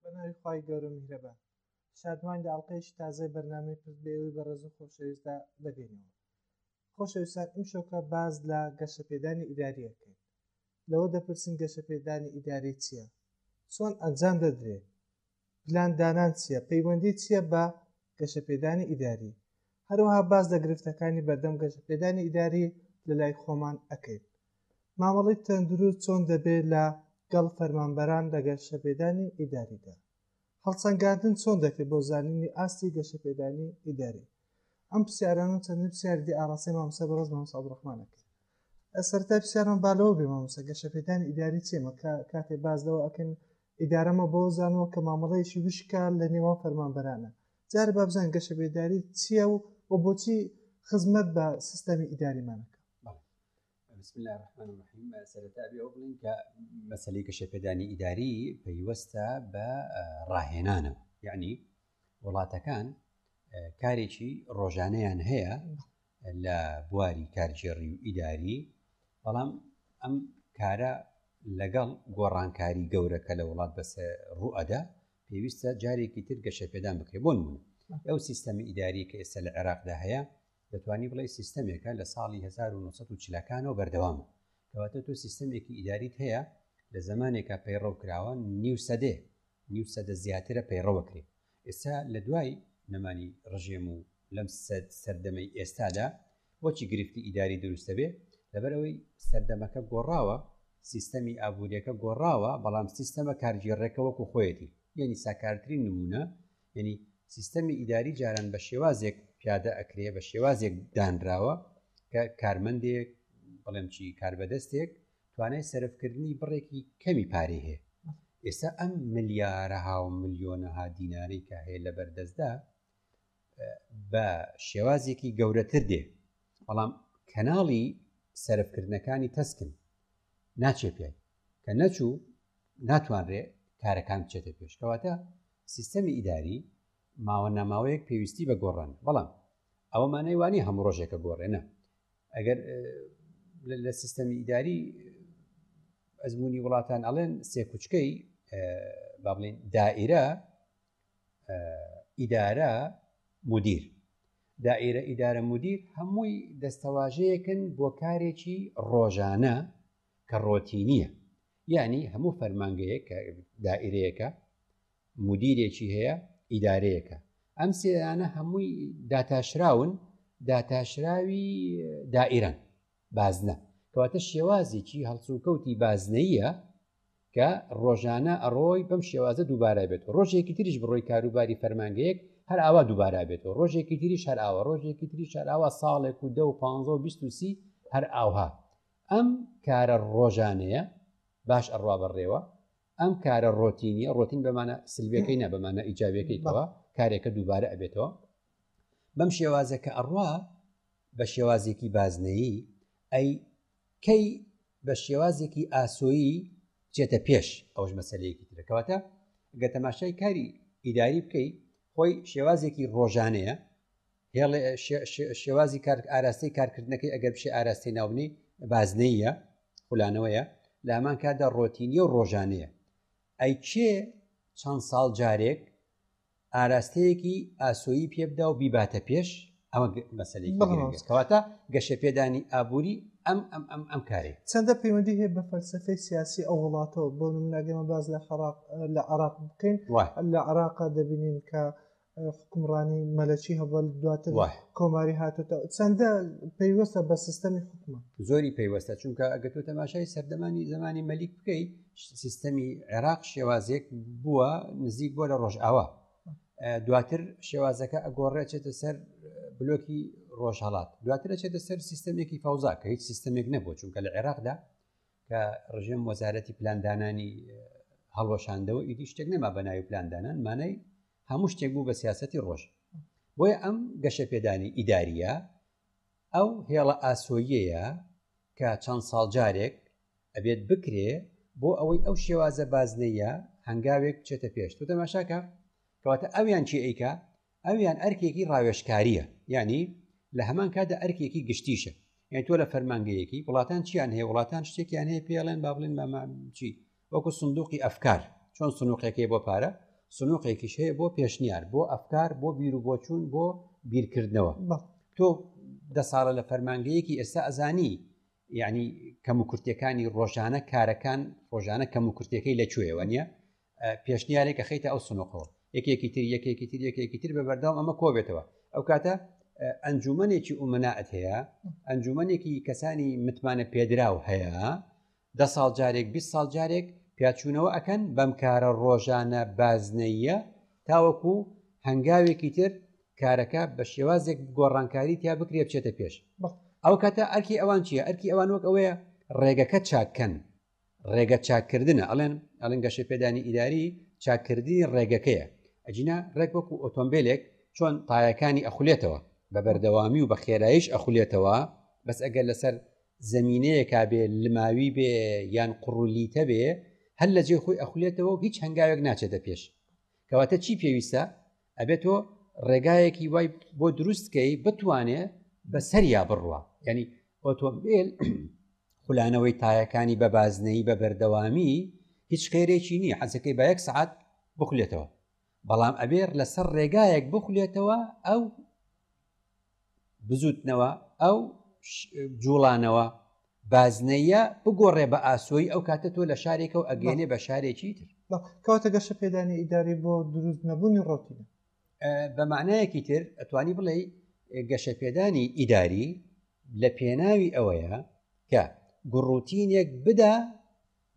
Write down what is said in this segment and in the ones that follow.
بە ناوی خوای گەورە میهرەبان. شادمانی لە ئەڵقەیەکی تازەی بەرنامەی پرد بە ئێوەی بەڕێز و خۆشەویستدا دەگەینەوە. خۆشەویستان ئمشۆکە باس لە گەشەپێدانی ئیداری ئەکەین. لەوە دەپرسن گەشەپێدانی ئیداری چیە؟ چۆن ئەنجام دەدرێ؟ پلان دانان چیە؟ پەیوەندی چیە بە گەشەپێدانی ئیداری؟ هەروەها باس لە گرفتەکانی بەردەم گەشەپێدانی ئیداری لەلای خۆمان ئەکەین مامەڵەی تەندروست چۆن دەبێت لە گەڵ فەرمانبەران لە گەشەپێدانی ئیداریدا هەڵسەنگاندن چۆن دەکرێت بۆ زانینی ئاستی گەشەپێدانی ئیداری ئەم پرسیاران و چەندین پرسیار دی ئاڕاستەی مامۆستا بەڕێز مامۆستا عەبدولڕەحمان ئەکەین سەرتا پرسیارمان با لەوە بێ مامۆستا گەشەپێدانی ئیداری چێمە کە کاتێ باز لەوە ئەکەن ئیدارەمە بۆ زانەوە کە مامەڵەیەکی وشکە لە نێوان فەرمانبەرانە جارە بابزان گەشە بێداری چییە و و بۆچی خزمەت بە سیستەمی ئیداریمانەکە سەرتابی ئەو بڵین کە مەسلی گەشە پێدانی ئیداری پەیوەستە بە ڕاهێنانە یعنی وڵاتەکان کارێکی ڕۆژانەیان هەیە لە بواری کارگێڕی و ئیداری بەڵام ئەم کارە لەگەڵ گۆڕانکاری گەورەکە لە وڵات بەسە ڕوئەدا پێویستە جارێکی تر گەشەپێدان بکرێت بۆ نمونە ئەو سیستەمی ئیداری کە ئێستا لە عێراقدا هەیە دەتوانی بڵێ سیستەمێکە لە ساڵی 1940کانەوە بەردەوامە کەواتە تۆ سیستەمێکی ئیداریت هەیە لە زمانێکە پەیڕەو کراوە نیو سەدێ نیو سەدە زیاترە پەیڕەوە کرێ ئێستا لە دوای نەمانی ڕژێم و لەم سەردەمەی ئێستادا بۆچی گرفتی ئیداری دروست دەبێت لەبەرەوەی سەردەمەکە گۆڕاوە سیستەمی ئابوووریەکە گۆڕاوە بەڵام سیستەمە کارگیڕێکە وەکو خۆیەتی یعنی ساکارترین نمونە یعنی سیستەمی ئیداری جاران بە شێوازێک پیادە ئەکرێ بە شێوازێک دانراوە کە کارمەندێک بڵێم چی کاربەدەستێک توانای سەرفکردنی بڕێکی کەمی پارەی هەیە ئێستا ئەم ملیارە هاو ملیۆنەها دیناری کە هەیە لە بەردەستدا بە شێوازێکی گەورەتر دێ بەڵام کەناڵی سەرفکردنەکانی تەسکن ناچێ پێ کە نەچوو ناتوانرێ کارەکان بچێتە پێشکەواتە سیستەمی ئیداری ماوە ناماوەیەک پێویستی بە گۆڕان بەڵام ئەوە مانای وانی هەموو ڕۆژێکە گۆڕێنە ئەگەر لە سیستەمی ئیداری ئەزمموی وڵاتان ئەڵێن سێکوچکەی با بڵین دائرە ئیدارە مدیر دائرە ئیدارە مدیر هەمووی دەستەواژەیەکن بۆ کارێکی ڕۆژانە کە ڕۆتینیە یعنی هەموو فەرمانگەیە کە دائرەیەەکە مدیرێکی هەیە ئیدارەیەەکە ئەم سێدانە هەمووی داتاشراون داتاشراوی دائرن بازنە کەواتە شێوازێکی هەڵسوکەوتی بازنەیە کە ڕۆژانە ئەڕۆی بەم شێوازە دووبارە بێت ڕۆژێکی تریش بڕۆی کاروباری فەرمانگەیەک هەر ئاوا دووبارە بێت و ڕۆژێکی تریش هەر ئاوە ڕۆژێکی تریش هەر ئاوا ساڵێک و دە و پ و بیسی هەر ئاوها ئەم کارە ڕۆژانەیە باش ئەڕوا بەڕێوە ئەم کارە ڕۆتینی ڕۆتین بەمانە سلبەکەی نە بەمانە ئیجاابەکەیەوە کارێکە دووبارە ئەبێتەوە بەم شێوازە کە ئەڕوا بە شێوازێکی بازنەیی، ئەی کەی بە شێوازێکی ئاسۆیی چێتە پێش ئەوش مەسلەیەکی ترە کەواتە گە تەماشای کاری ئیداری بکەی خۆی شێوازێکی ڕۆژانەیە هێڵێ شێوازی کار ئاراستەی کارکردنەکەی ئەگەر بشێ ئاراستەی ناوبنی بازنەیە خولانەوەیە لە هەمان کاتدا ڕۆتینیە و ڕۆژانەیە ئەی کێ چەند ساڵ جارێک ئاراستەیەکی ئاسۆیی پێبدا و بیباتە پێش ئەمە مەسلەی کەواتە گەشە پێدانی ئابووری ئەم ئەم ئەم ئەم کارێ چەندە پەیوەندی هەیە بە فەلسفەی سیاسی ئەو وڵاتەوە بۆ منناگەمە باز لە خەراق لە عراق بکەین لە عراقا دەبینین کە حکومڕانی مەلەکی هەبل دواتر کۆماری هاتوتە چەندە پەیوەستە بە سیستەمی حکومە زۆری پەیوەستە چونکە ئەگە تۆ تەماشای سەردەمانی زمانی مەلیک بکەیت سیستەمی عێراق شێوازێک بووە نزیک بۆ لە ڕۆژئاوا دواتر شێوازەکە ئەگۆڕێتێتە سەر بلۆکی ڕۆژهڵات دواتر چێتە سەر سیستمێکی فەوزا کە هیچ سیستمێک نەبوو چونکە لە عێراقدا کە ڕژێم وەزارەتی پلاندانانی هەڵوەشاندەوە ئیدی شتێک نەما بە ناوی پلاندانان مانای هەموو شتێک بوو بە سیاستی ڕۆژ بۆیە ئەم گەشە پێدانی ئیداریە ئەو هێڵە ئاسۆییەیە کە چەند ساڵ جارێک ئەبێت بکرێ بۆ ئەوەی ئەو شێوازە بازنەییە هەنگاوێک بچێتە پێش تۆ تەماشاکە کەواتە ئەویان چی ئەیکا ئەویان ئەرکێکی ڕاوێشکاریە یعنی لە هەمان کاتدا ئەرکێکی گشتیشە یان تۆ لە فەرمانگەیەکی وڵاتان چیان هەیە وڵاتان شتێکیان هەیە پێڵێن با بڵێن مامچی وەکو سندوقی ئەفکار چۆن سنووقێکی بۆ پارە سنووقێکیش هەیە بۆ پێشنیار بۆ ئەفکار بۆ بیر و بۆچوون بۆ بیرکردنەوە تۆ دە ساڵە لە فەرمانگەیەکی ئێستا ئەزانی یعنی کەم و کورتەکانی ڕۆژانە کارەکان ڕۆژانە کەم و کورتەکەی لە کوێەوە نییە پێشنیارێکە خیتە ئەو سنوقەوە یەکێکی تر یەکێکی تر یەکێکی تر بە بەردەوام ئەمە کۆبێتەوە ئەو کاتە ئەنجومەنێکی ئومەناعت هەیە ئەنجومەنێکی کەسانی متمانە پێدراو هەیە دە ساڵ جارێک بیست ساڵ جارێک پیاچوونەوە ئەکەن بەم کارە ڕۆژانە بازنەییە تاوەکو هەنگاوێکی تر کارەکە بە شێوازێک گۆڕانکاری تیا بکرێ بچێتە پێش ئەو کاتە ئەرکی ئەوان چیە ئەرکی ئەوان وەک ئەوەیە ڕێگەکە چاککەن ڕێگە چاککردنە ئەڵێن ئەڵێن گەشە پێدانی ئیداری چاککردی ڕێگەکەیە ئەجینا ڕێک وەکو ئۆتۆمبیلێک چۆن تایەکانی ئەخولێتەوە بە بەردەوامی و بە خێرایش ئەخولێتەوە بەس ئەگەر لەسەر زەمینەیەکا بێ لماوی بێ یان قوڕ و لیتە بێ هەر لە جێ خۆی ئەخولێتەوە و هیچ هەنگاوێک ناچێتە پێش کەواتە چی پێویستە ئەبێت تۆ ڕێگایەکی وای بۆ دروستکەی بتوانێ بەسەریا بڕوە ینی ئۆتۆمبیل خولانەوەی تایەکانی بە بازنەی بە بەردەوامی هیچ خێرێکی نییە حەزەکەی بە یەک سعات بخلێتەوە بەڵام ئەبێر لەسەر ڕێگایەک بخولێتەوە ئەو بزوتنەوە ئەو جوڵانەوە بازنەیە بگۆڕێ بە ئاسۆی ئەو کاتە تۆ لە شارێکە و ئەگەێنێ بە شارێکی تر کەواتە گەشە پێدانی ئیداری بۆ دروست نەبوونی ڕۆتینە بە معنایەکی تر ئەتوانی بڵێ گەشە پێدانی ئیداری لە پێناوی ئەوەیە کە گوڕوتینێک بدا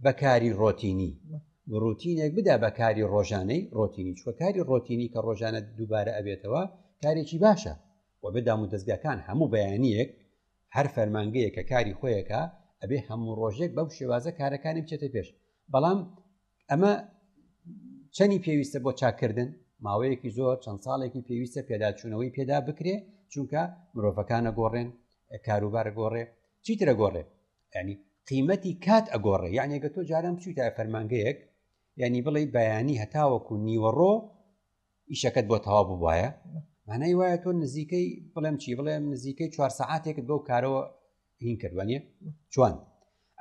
بە کاری ڕۆتینی ڕوتینێک بدا بە کاری ڕۆژانەی ڕۆتینی چوە کاری ڕۆتینی کە ڕۆژانە دووبارە ئەبێتەوە کارێکی باشە و بەدام و دەستگاکان هەموو بەیانیەک هەر فەرمانگەیە کە کاری خۆیەکە ئەبێ هەموو ڕۆژێک بەو شێوازە کارەکانی بچێتە پێش بەڵام ئەمە چەنی پێویستە بۆ چاکردن ماوەیەکی زۆر چەند ساڵێکی پێویستە پێداچوونەوەی پێدا بکرێ چونکە مرۆڤەکانە گۆڕێن کاروبارە گۆڕێ چیترە گۆڕێ ینی قیمەتی کات ئەگۆڕێ یعنی گە تۆ جاران بچوی تا فەرمانگەیەک ینی بڵێ بەیانی هەتاوەکو نیوەڕۆ ئیشەکەت بۆ تەوا بواە مانای وایە تۆ نزیکەی بڵێم چی بڵێم نزیکەی چوار سعاتێکت بەو کارەوە هین کردوانە چۆن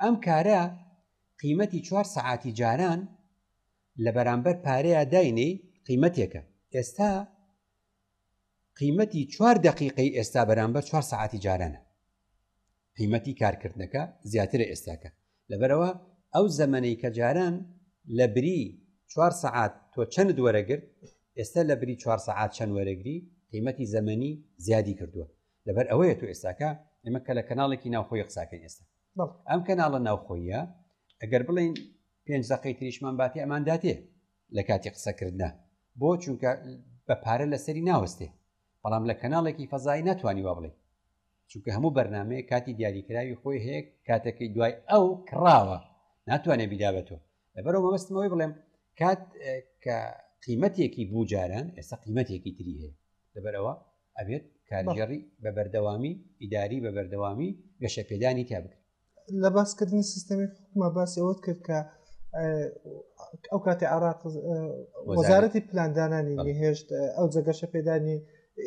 ئەم کارە قیمەتی چوار سعاتی جاران لە بەرامبەر پارەیە داینەی قیمەتێکە ئێستا قیمەتی چوار دەقیقەی ئێستا بەرامبەر چوار سعاتی جارانە قیمەتی کارکردنەکە زیاترە ئێستاکە لەبەرەوە ئەو زەمەەی کە جاران لە بری چوار سعات تۆ چەند وەرەگرت ئێستا لە بری چوار سعات چەند وەرەگری قیمەتی زەمەنی زیادی کردووە لەبەر ئەوەیە تو ئێستاکە ئێمە کە لە کەناڵێکی ناوخۆی قساکەین ئێستا ئەم کەناڵە ناوخۆیە ئەگەر بڵین پێنج دقی تریشمان باتی ئەمان داتێ لە کاتی قسەکردە بۆ چونکە بە پارە لەسەری ناوەستێ بەڵام لە کەناڵێکی فەزایی ناتوانانی وا بڵێ چونکە هەموو بەرنمەیە کاتی دیاریکراوی خۆی هەیە کاتەکەی دوای ئەو کراوە ناتوانێ بیدابێتەوە لەبەرەوە مەبستمەوەی بڵێم کات کە قیمەتێکی بوو جاران ئێستا قیمەتێکی تری هەیە لەبەرەوە ئەبێت کارگەڕی بە بەردەوامی ئیداری بە بەردەوامی گەشە پێدانی تا بکرێت لە باسکردنی سیستەمی حکومە باسی ئەوت کرد کە ئەو کاتی عراق وەزارەتی پلاندانانی هێشت ئەو جەگەشە پێدانی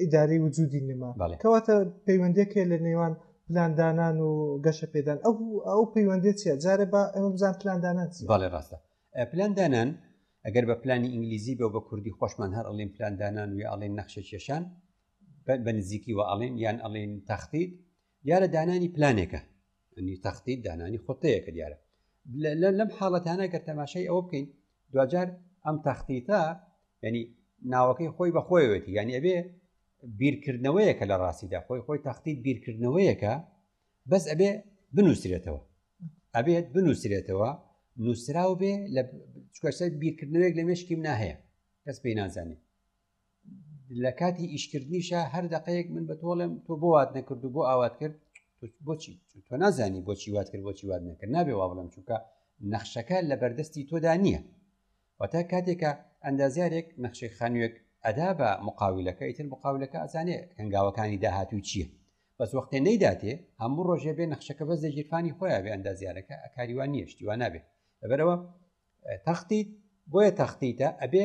ئیداری وجودی نما کەواتە پەیوەندێکێ لە نێوان پلاندانان و گەشە پێدان ئەو ئەو پەیوەندێت چیە جارێ بە ئەمە بزان پلاندانان باڵێ ڕاستە پلاندانان ئەگەر بە پلانی ئینگلیزی بێ بە کوردی خۆشمان هەر ئەڵین پلاندانان وی ئاڵێن نەخشە کێشان بە نزیکی و ئاڵێن یان ئەڵین تەختیت دیارە دانانی پلانێکە ئەنی تەختی دانانی خۆتەیەکە دیارە لەم حاڵەتانە گەر تەماشای ئەوە بکەین دوجار ئەم تەختیتە ینی ناوەکەی خۆی بەخۆیەتی یعنی ئەبێ بیرکردنەوەیەکە لە ڕاستیدا خۆی خۆی تەختی بیرکردنەوەیەکە بەس ئەبێ بنووسرێتەوە ئەبێت بنووسرێتەوە نووسراو بێ لە چکەسە بیرکردنەوەیەک لە مشکی منە هەیە کەس پێی نازانێت لە کاتی ئیشکردنیشە هەر دقەیەک من بە تۆڵێم تۆ بۆ وات نەکرد و بۆ ئاوات کرد بۆچی تۆ نازانی بۆچی وات کرد بۆچی وات نەکرد نابێ وا بڵم چووکە نەخشەکە لە بەردەستی تۆدا نییە واتە کاتێکە ئەندازیارێک نەخشێک خانوێک ئەدا بە مقاولەکە ئیتر مقاولەکە ئەزانێ هەنگاوەکانی داهاتوو چییە بەس وەختێ نەیداتێ هەموو ڕۆژێ بێ نەخشەکە بەس دەژیرفانی خۆیان بێ ئەندازیارەکە ئەکاریوان نییە شتیوان نابێت لەبەرەوە تەختیت بۆیە تەختیتە ئەبێ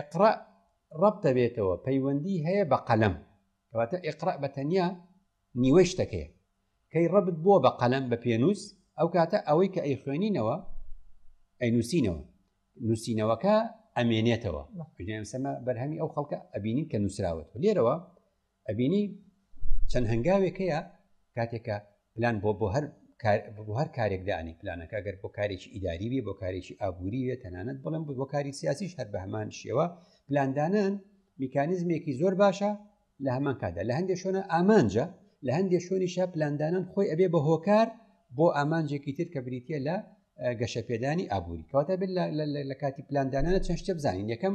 اقرا ڕەپ دەبێتەوە پەیوەندی هەیە بە قەلەم کەواتە اقرا بە تەنیا نیوەی شتەکەیە کەی ڕەبت بووە بە قەلەم بە پێنووس ئەو کاتە ئەوەی کە ئەی خوێنینەوە ئەی نووسینەوە نووسینەوەکە ئەمێنێتەوە بژێن سەمە بەرهەمی ئەو خەڵکە ئەبینین کە نووسراوەت لێرەوە ئەبینی چەند هەنگاوێک هەیە کاتێکە پلان بۆ بۆ هەر بۆ هەر کارێک دانی پلانەکە گەر بۆ کارێکی ئیداری بێ بۆ کارێکی ئابووری وێ تەنانەت بڵم بوو بۆ کاری سیاسیش هەر بە هەمان شێوە پلاندانان میکانزمێکی زۆر باشە لە هەمان کادا لە هەندێک شوێنە ئامانجە لە هەندێک شوێنیشە پلاندانان خۆی ئەبێ بە هۆکار بۆ ئامانجێکی تر کە بریتە لە گەشەپێدانی ئابووری کەواتە بێت لە کاتی پلاندانانە چەند شتێ بزانین یەکەم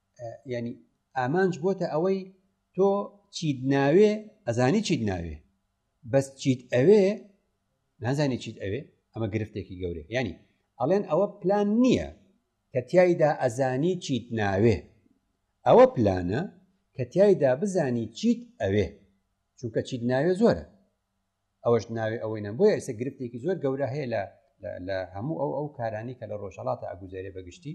ینی ئامانج بۆتە ئەوەی تۆ چیت ناوێ ئەزانی چیت ناوێ بەس چیت ئەوێ نازانی چیت ئەوێ ئەمە گرفتێکی گەورە ینی ئەڵێن ئەوە پلان نییە کە تایدا ئەزانی چیت ناوێ ئەوە پلانە کە تایدا بزانی چیت ئەوێ چونکە چیت ناوێ زۆرە ئەوەش ناوێ ئەوەی نە بۆیە ئێستا گرفتێکی زۆر گەورە هەیە لە لە هەموو ئەو ئەو کارانی کە لە ڕۆژهڵاتە ئەگوزارێ بەگشتی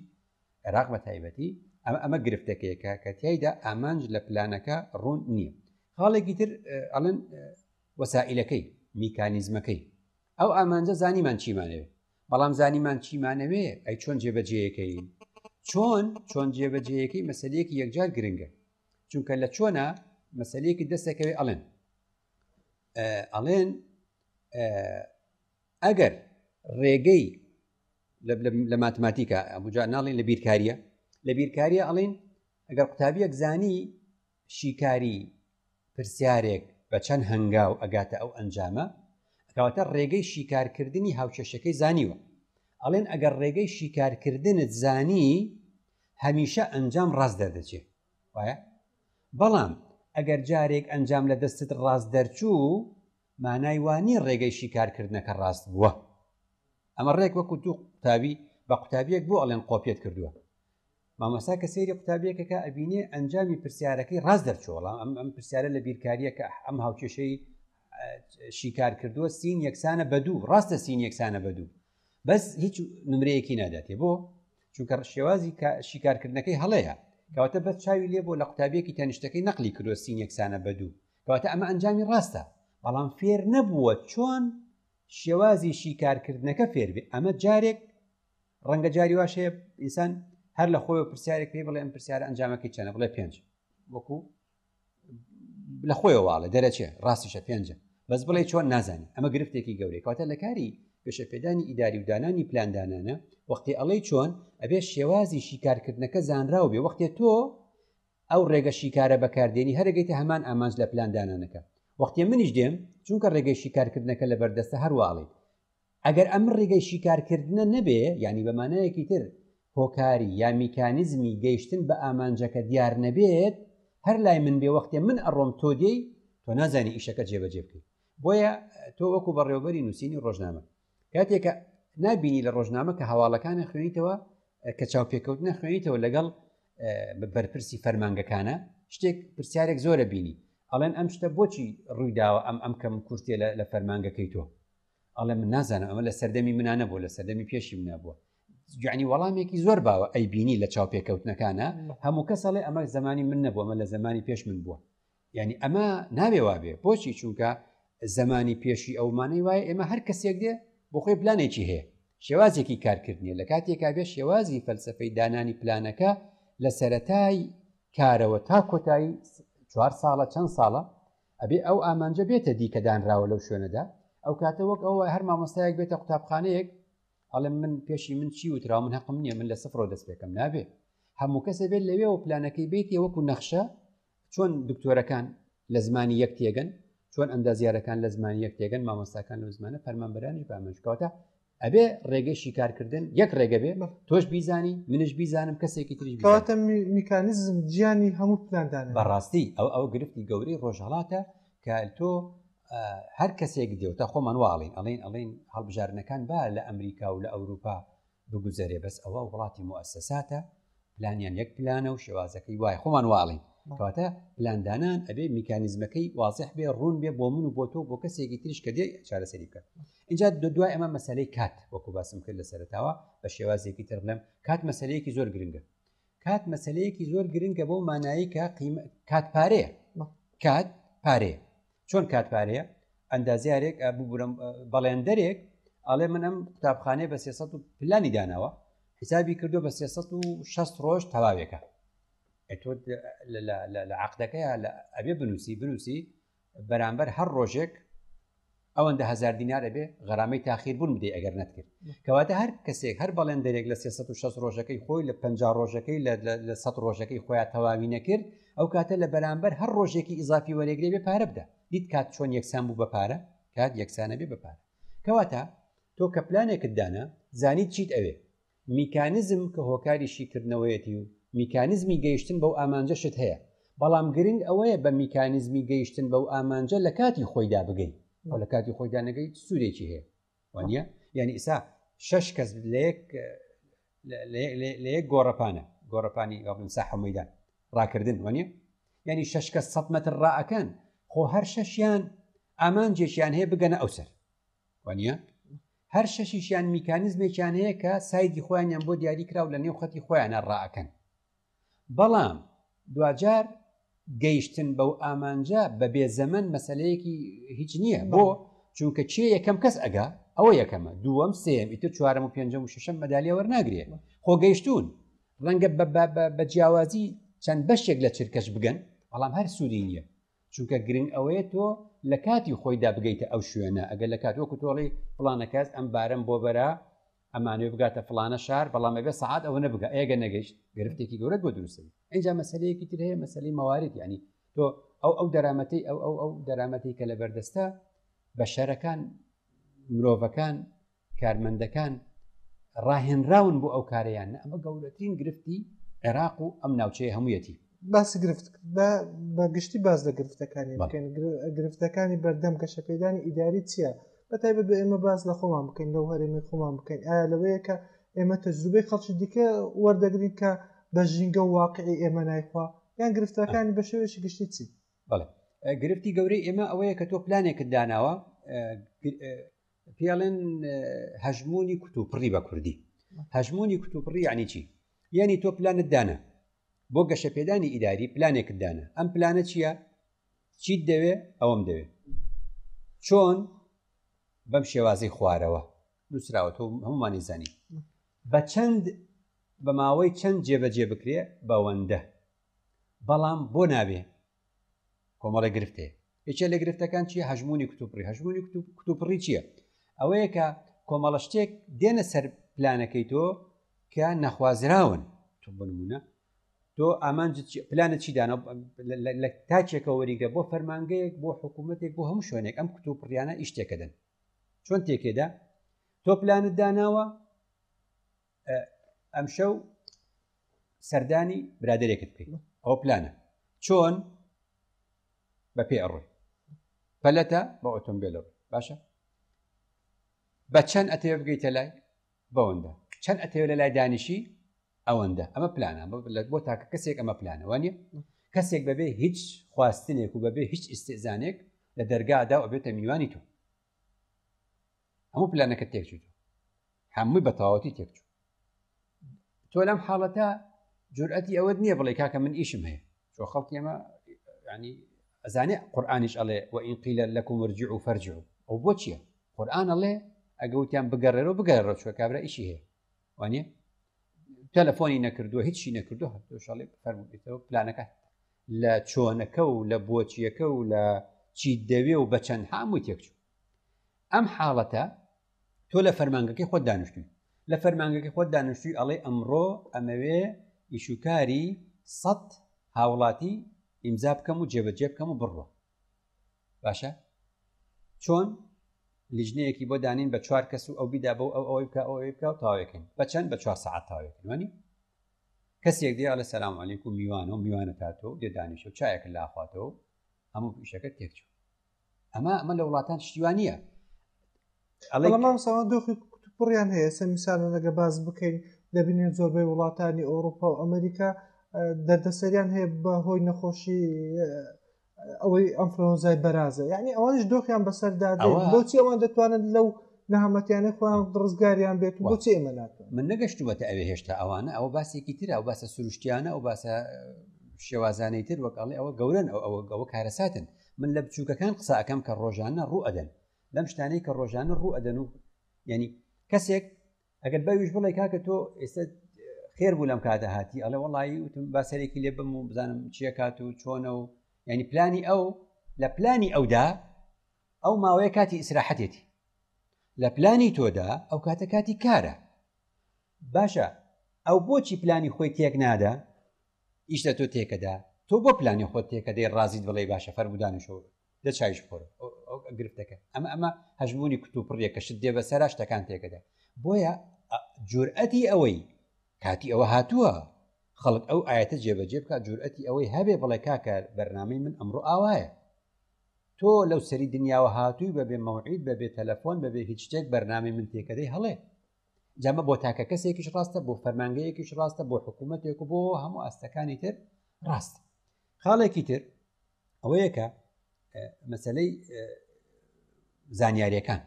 عێراق بە تایبەتی ئەمە ئەمە گرفتەکەیەکە کە تایدا ئامانج لە پلانەکە ڕوون نییە خاڵێکی تر ئەڵەن وەسائلەکەی میکانیزمەکەی ئەو ئامانجە زانیمان چیمانەوێ بەڵام زانیمان چیمانەوێ ئەی چۆن جێبەجێیەکەی چۆن چۆن جێبەجێیەکەی مەسلەیەکی یەکجار گرنگە چونکە لە چۆنا مەسلەیەکی دەستەکەوێ ئەڵێن ئەڵێن ئەگەر ڕێگەی لە ماتماتیکا ئەمجا ناڵین لە بیرکاریە لە بیرکاریە ئەڵین ئەگەر قوتابیەک زانی شیکاری پرسیارێک بە چەند هەنگاو ئەگاتە ئەو ئەنجامە کەواتە ڕێگەی شیکارکردنی هاوکێشەکەی زانیوە ئەڵێن ئەگەر ڕێگەی شیکارکردنت زانی هەمیشە ئەنجام ڕاست دەردەچێت وایە بەڵام ئەگەر جارێک ئەنجام لە دەستت ڕاست دەرچوو مانای وانی ڕێگەی شیکارکردنەکە ڕاست بووە ئەمە ڕێک وەکو دوو قوتابی بە قوتابیەک بۆ ئەڵێن قۆپێت کردووە مامەسا کە سێری قوتابیەکەکە ئەبینێ ئەنجامی پرسیارەکەی ڕاست دەرچۆڵام ئەم ئەم پرسیارە لە بیرکاریەکە ئەم هاوکێشەی شیکار کردووە سین یەکسانە بە دوو ڕاستە سین یەکسانە بە دوو بەس هیچ نمرەیەکی ناداتێ بۆ چونکە ڕشێوازی کە شیکارکردنەکەی هەڵەیە کەواتە بەس چاوی لێ بۆ لە قوتابیەکی تەنیشتەکەی نەقلی کرۆسین یەکسانە بە دوو کەواتە ئەمە ئەنجامی ڕاستە بەڵام فێر نەبووە چۆن شێوازی شیکارکردنەکە فێربێ ئەمە جارێک ڕەنگە جاری واش هەیە ئینسان هەر لە خۆی پرسیارێک پێی بڵێ ئەم پرسیارە ئەنجامەکەی چەنە بڵێ پێنج وەکو لە خۆی واڵێ دەرەچێ ڕاستیشە پێنجە بەس بڵێ چۆن نازانانی ئەمە گرفتێکی گەورەی کاتە لە کاری گەشەپێدانی ئیداری و دانانی پلاندانانە وەختی ئەڵەی چۆن ئەبێ شێوازی شیکارکردنەکە زانراو بێ وەختێ تۆ ئەو ڕێگە شیکارە بەکاردێنی هەرگەیتە هەمان ئامانج لە پلاندانانەکە وەختێ منیش دێم چونکە ڕێگەی شیکارکردنەکە لە بەردەستە هەرواڵی ئەگەر ئەم ڕیگەی شیکارکردنە نەبێ یانی بە مانایەکی تر هۆکاری یا میکانیزمی گەیشتن بە ئامانجەکە دیار نەبێت هەر لای من بێ وەختێ من ئەڕۆم تۆ دێی تۆ نازانی ئیشەکە جێبەجێ بکەیت بۆیە تۆ وەکو بەڕێوبەری نووسینی ڕۆژنامە کاتێکە نبینی لە ڕۆژنامە کە هەواڵەکانە خوێنیتەوە کە چاوپێکەوت نەخوێنیتەوە لەگەڵ بەرپرسی فەرمانگەکانە شتێک پرسیارێک زۆرە بینی ئەڵێن ئەم شتە بۆچی ڕوویداوە ئەم ئەم کەم کورتێ لە فەرمانگەکەی تۆ ئەڵێ من نازانم ئەمە لە سەردەمی منا نەبوو لە سەردەمی پێشی منا بووە جوانی وەڵامێکی زۆر باوە ئەی بینی لە چاو پێکەوتنەکانە هەموو کەسەڵێ ئەمە زمانی من نەبووە ئەمە لە زمانی پێش من بووە یعنی ئەمە ناوێ وابێ بۆچی چونکە زمانی پێشی ئەومانەی وایە ئێمە هەر کەسێک دێ بۆ خۆی پلانێکی هەیە شێوازێکی کارکردنی لە کاتێکا بێ شێوازی فەلسفەی دانانی پلانەکە لە سەتای کارەوە تا کۆتایی چوار ساڵە چەند ساڵە ئەبێ ئەو ئامانجە بێتە دی کە دانراوە لەو شوێنەدا، ئەو کاتە وەک ئەوە وایە هەر مامۆستایەک بێتە قوتابخانەیەک ئەڵێ من پێشی من چی وتراوە من هەقم نییە من لە سفرەوە دەست پێکەم نابێ هەموو کەسێ بێت لەوێەوە پلانەکەی بێتیە وەکو نەخشە چۆن دکتۆرەکان لە زمانی یەک تێگەن چۆن ئەندازیارەکان لە زمانی یەک تێگەن مامۆستاکان لە زمانە فەرمانبەرانی بامەشکاتە ئەبێ ڕێگەی شیکارکردن یەک ڕێگە بێ تۆش بیزانی منش بیزانم کەسێکی تری کەواتە میکانیزم گیانی هەموو پلاندان بەڕاستی ئەو ئەو گرفتی گەورەی ڕۆژهڵاتە کە تۆ هەر کەسێک دێوتە خۆمان واڵین ئەڵین ئەڵین هەڵبژارنەکان با لە ئەمریکا و لە ئەوروپا بگوزەرێ بەس ئەوە وڵاتی موسساتە پلانیان یەک پلانە و شێوازەکەی وایە خۆمان واڵین کەواتە پلاندانان ئەبێ میکانیزمەکەی وازح بێ ڕوون بێ بۆ من و بۆ تۆ بۆ کەسێکی تریش کە دێ چارەسەری بکە اینجا دو دوای ئەمە مەسلەی کات وەکو باسم کرد لە سەرتاوە بە شێوازێکی تر بڵێم کات مەسلەیەکی زۆر گرنگە کات مەسلەیەکی زۆر گرنگە بۆ مانایی کە کات پارەیە کات پارێ چۆن کات پارەیە ئەندازیارێک ببورم بەڵێندەرێک ئاڵێ منم قوتابخانەیە بە سێسە و پلانی داناوە حیسابی کردو بە سێ سەد و شەست ڕۆژ تەواوێکە لە عقدەکەی لە ئەبێ بنووسی بنووسی بەرامبەر هەر ڕۆژێک ئەوەندە هزار دینار ئەبێ غەرامەی تاخیر بوون بدەی ئەگەر نەتکرد کەواتە هەر کەسێک هەر بەڵێن دەرێک لە 360 ڕۆژەکەی خۆی لە پ ڕۆژەکەی لە 100 ڕۆژەکەی خۆیان تەواوی نەکرد ئەو کاتە لە بەرامبەر هەر ڕۆژێکی ئیزافی وەرەگرێ بێ پارە بدە دیت کات چۆن یەکسان بوو بە پارە کات یەکسانە بێ بە پارە کەواتە تۆ کە پلانێکت دانا زانیت چیت ئەوێ میکانزم کە هۆکاری شیکردنەوەیەتی و میکانزمی گەیشتن بەو ئامانجەشت هەیە بەڵام گرنگ ئەوەیە بە میکانزمی گەیشتن بەو ئامانجە لە کاتی خۆیدا بگەی بۆ لە کاتی خۆیدا نەگەی سوورێکی هەیە وانە یعنی ئیسا شش کەس لە یەک لە یەک گۆڕەپانە گۆڕەپانی بابن ساحە مەدان ڕاکردن وانە یعنی شش کەس سە متر ڕائەکەن خۆ هەر شەشیان ئامانجێکیان هەیە بگەنە ئەو سەر وانە هەر شەشیشیان میکانزمێکیان هەیە کە سایدی خۆیانیان بۆ دیاری کراو لە نێو خەتی خۆیانە ڕائەکەن بەڵام دوجار گەیشتن بەو ئامانجە بە بێ زەمن مەسلەیەکی هیچ نییە بۆ چونکە چێ یەکەم کەس ئەگا ئەوە یەکەمە دووەم سێم ئیتر چوارم و پێنجەم و شەشەم مەدالیە وەرناگرێ خۆ گەیشتون ڕەنگە بە جیاوازی چەند بەشێک لە چرکەش بگەن بەڵام هەر سووری نییە چونکە گرنگ ئەوەیە تۆ لە کاتی خۆیدا بگەیتە ئەو شوێنە ئەگەر لە کات وەکو تۆڵی فلانە کەس ئەم بارم بۆ بەرە ئەمانێ بگاتە فلانە شار بەڵام ئەبێ سعات ئەوە نەبگە ئێگە نەگەشت گرفتێکی گەورە بۆ دروستن اینجا مەسلەیەکی تر هەیە مەسلی مەوارد ینی تۆ ئەو ئەو دەرامەتی ئەو ئەو ئەو دەرامەتی کە لە بەردەستە بە شەرەکان مرۆڤەکان کارمەندەکان ڕاهێنراون بۆ ئەو کارەیان ئەمە گەورەترین گرفتی عێراق و ئەم ناوچەیە هەموویەتی باسی گرفت بە گشتی باز لە گرفتەکانی بکەن گرفتەکانی بەردەم گەشە پێدانی ئیداری چییە بەتایبەت بە ئێمە باز لە خۆمان بکەین لەو هەرێمی خۆمان بکەین ئایا لەوەیە کە ئێمە تەجروبەی خەڵکی دیکە وەردەگرین کە بە ژینگە و واقعی ئێمە نایخوا یان گرفتەکانی بە شێوێکی گشتی چی بڵێ گرفتی گەورەی ئێمە ئەوەیە کە تۆ پلانێکت داناوە پێڵێن هەژمونی کوتوپڕی بە کوردی هەژمونی کوتوپڕی یعنی چی یعنی تۆ پلانت دانە بۆ گەشە پێدانی ئیداری پلانێکت دانە ئەم پلانە چییە چیت دەوێ ئەوەم دەوێ چۆن بەم شێوازی خوارەوە نووسراوە تۆ هەمومانی زانی بە چەند بە ماوەی چەند جێبەجێ بکرێ بەوەندە بەڵام بۆ نابێ کۆمەڵێک گرفت هەیە یەکێ لە گرفتەکان چیە هەژمونی کتوپڕی هەژمونی کتوپڕی چییە ئەوەیە کە کۆمەڵە شتێک دێنە سەر پلانەکەی تۆ کە نەخوازراون تۆ بنمونە تۆ ئامان پلانە چی دانا لە تاچێکە وەریگە بۆ فەرمانگەیەک بۆ حکوومەتێک بۆ هەموو شوێنێک ئەم کتتو پڕیانە ئیشتێکەدەن چۆن تێکێدا تۆ پلانت داناوە ئەمشەو سەردانی برادێکت بکەین ئەو پلانە چۆن بە پێ ئەڕۆی پەلەتە بە ئۆتۆمبیل باشە بە چەند ئەتێ بگەیتە لای بەوەندە چەند ئەتێ لە لای دانیشی ئەوەندە ئەمە پلانە بۆ تاکە کەسێک ئەمە پلانەوە نیە کەسێک بەبێ هیچ خواستنێک و بەبێ هیچ ئیسزانێک لە دەرگادا ئەبێتە میوانی تۆ هەموو پلانەکە تێکچوو هەمووی بە تەواوەتی تێکچوو تۆ لەم حاڵەتە جورئەتی ئەوەت نییە بڵێ کاکە من ئیشم هەیە چۆ خەڵکی ئەمە ینی ئەزانێ قورآانیش ئەڵێ و ئینقیلە لەکو مرجع و فەرج و ئەو بۆ چییە قورآان ئەڵێ ئەگەوتیان بگەڕێرەوە بگەڕێ چوە کابرا ئیشی هەیە وانە تەلەفۆنی نەکردووە هیچی نەکردووە هەشڵێ فەرموتەوە پلانەکە لە چۆنەکە و لە بۆچیەکە و لە چی دەوێ و بە چەند هامووی تێکچوو ئەم حاڵەتە تۆ لە فەرمانگەکەی خۆت دانیشتوی لە فەرمانگەکەی خۆت دانیشتوی ئەڵێ ئەمڕۆ ئەمەوێ ئیشوکاری سەد هاوڵاتی ئیمزا بکەم و جێبەجێ بکەم و بڕوە باشە چۆن لیژنەیەکی بۆ دانین بە چوار کەس و ئەو بیدا بۆ ئەو ئەوەی بکە ئەوەی بکە و تاوێکن بە چەند بە چوار سعات تاوێکنوانی کەسێک دێ لە سەسلام علیکم میوانەوە میوانە تاتۆ دێ دانیشە و چایەکە لاخواتەوە هەموو پیشەکە تێکچوو ئەمە ئەمە لە وڵاتان شتی وا نییە ئەڵەمامساوان دۆخی کوتپڕیان هەیە سە میسانە لەگە باز بکەین دەبینێن زۆربەی وڵاتانی ئەوروپا و ئەمریکا دەردەسەریان هەیە بە هۆی نەخۆشی ئەوەی ئەمفرۆزای بەرازە یعنی ئەوانش دۆخیان بەسەردا بۆچی ئەوان دەتوانن لەو نەهامەتیانە خۆیان ڕزگاریان بێت و بۆچی ئێمە ناکە من نەگەشتووەتە ئەوێ هێشتا ئەوانە ئەوە باسێکی تررا و باسە سروشتیانە ئەو باسە شێوازانەی تر وەکڵێ ئەوە گەورن ئەو ئەوە گەوە کارەساتن من لە بچووکەکان قسە ئەەکەم کە ڕۆژانە ڕوو ئەدەن لەم شتانەی کە ڕۆژانە ڕوو ئەدەن و ینی کەسێک ئەگەر بەویش بڵێ کاکە تۆ ئێستا خێر بوو لەم کاتە هاتی ئەڵێ وڵی وتم با سەرێکی لێ بم و بزانم چیە کات و چۆنە و ینی پلانی ئەو لە پلانی ئەودا ئەو ماوەیە کاتی ئیسراحەتێتی لە پلانی تۆدا ئەو کاتە کاتی کارە باشە ئەو بۆچی پلانی خۆی تێک نادا ئیش لە تۆ تێکەدا تۆ بۆ پلانی خۆت تێکەدەی ڕازیت بڵێ باشە فەرموو دانیشەوە بە دە چایش بخۆرە ئەو گرفتەکە ئەمە ئەمە هەژموونی کتوپڕیە کە شت دێ بە سەرا شتەکان تێکەدا بۆیە جورئەتی ئەوەی کاتی ئەوە هاتووە خەڵک ئەو ئاەتە جێبەجێ بکات جورئەتی ئەوەی هەبێ بڵێ کاکە بەرنمەی من ئەمڕۆ ئاوایە تۆ لەو سەری دنیاوە هاتووی بەبێ مەوعید بەبێ تەلەفۆن بەبێ هیچ شتێک بەرنامی من تێکەدەی هەڵێ جامە بۆ تاکە کەسێکیش ڕاستە بۆ فەرمانگەیەکیش ڕاستە بۆ حکوومەتێک و بۆ هەموو ئاستەکانی تر ڕاست خاڵێکی تر ئەوەیە کە مەسلەی زانیاریەکان